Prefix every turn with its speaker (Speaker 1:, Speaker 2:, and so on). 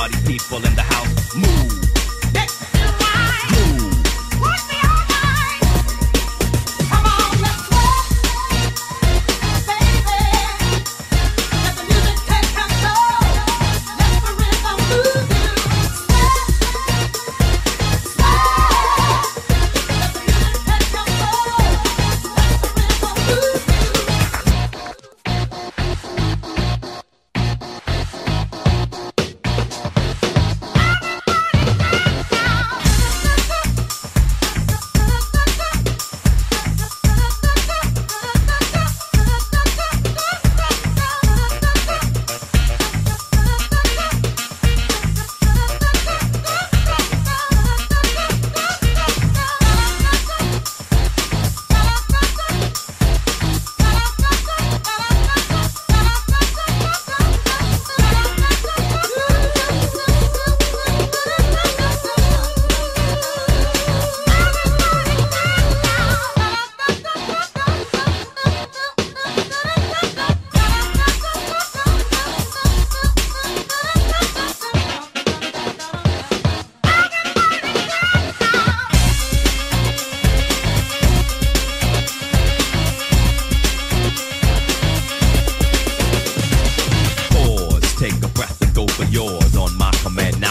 Speaker 1: Party people in the house,